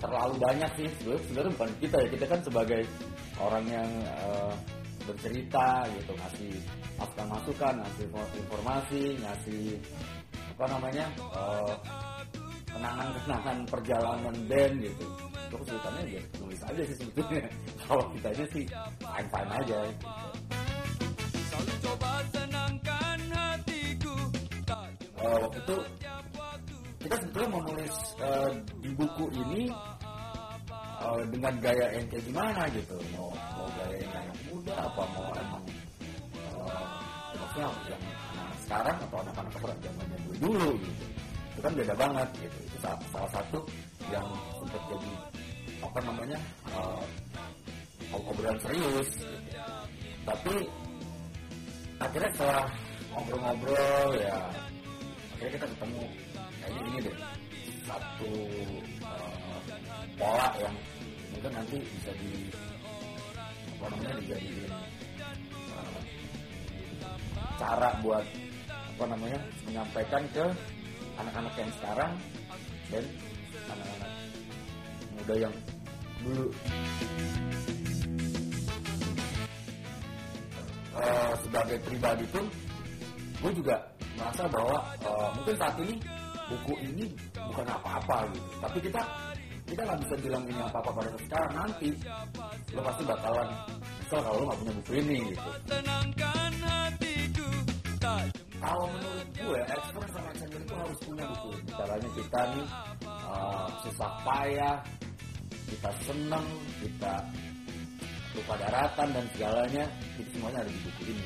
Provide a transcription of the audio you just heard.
terlalu banyak sih. Sebenarnya sebenarnya bukan kita ya. Kita kan sebagai orang yang uh, bercerita gitu. Ngasih masukan masukan ngasih informasi ngasih apa namanya eh, uh, kenangan kenangan perjalanan band gitu terus ceritanya ya nulis aja sih sebetulnya. Kalau kita aja sih fine fine aja. Uh, waktu itu kita sebetulnya mau nulis uh, di buku ini uh, dengan gaya yang kayak gimana gitu. Mau mau gaya yang anak muda apa mau emang uh, maksudnya yang anak sekarang atau anak-anak zamannya dulu dulu gitu. Itu kan beda banget gitu. Itu salah satu yang sempat jadi apa namanya uh, obrolan serius. Tapi akhirnya setelah ngobrol-ngobrol ya akhirnya kita ketemu. Kayaknya ini deh satu uh, pola yang mungkin nanti bisa di apa namanya dijadiin uh, cara buat apa namanya menyampaikan ke anak-anak yang sekarang dan anak-anak yang dulu. Uh, sebagai pribadi pun gue juga merasa bahwa uh, mungkin saat ini buku ini bukan apa-apa gitu. Tapi kita kita nggak bisa bilang ini apa-apa pada sekarang. Nanti lo pasti bakalan kesel kalau lo nggak punya buku ini gitu. Kalau menurut gue expert sama extender itu harus punya buku caranya kita nih uh, susah payah kita seneng kita lupa daratan dan segalanya. Itu semuanya ada di buku ini